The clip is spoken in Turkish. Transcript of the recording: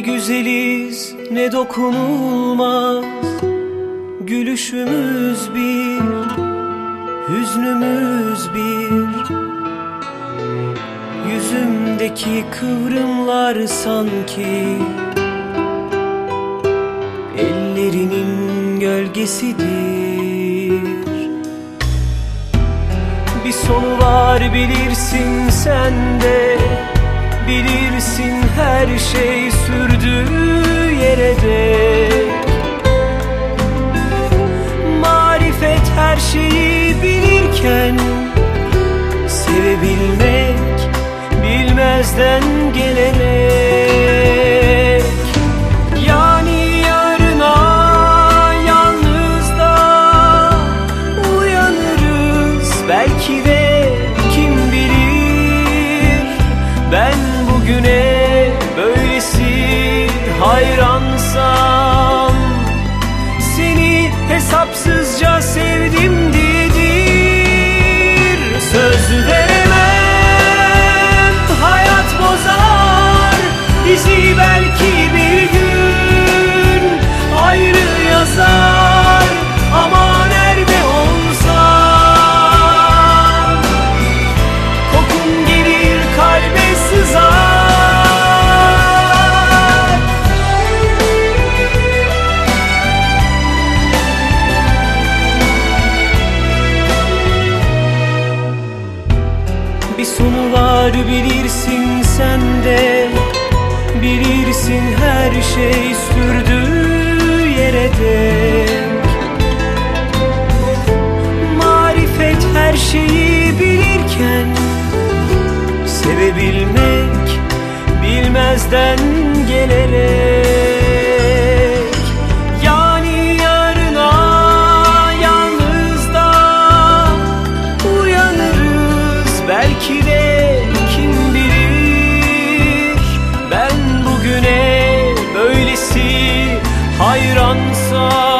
güzeliz ne dokunulmaz. Gülüşümüz bir, hüznümüz bir. Yüzümdeki kıvrımlar sanki Ellerinin gölgesidir. Bir sonu var bilirsin sen de Bilirsin her şey sürdüğü yere dek Marifet her şeyi bilirken Sevebilmek bilmezden gelenek bugüne böylesi hayransam Seni hesapsızca bilirsin sen de. Bilirsin her şey sürdüğü yere dek Marifet her şeyi bilirken Sevebilmek bilmezden Hayransam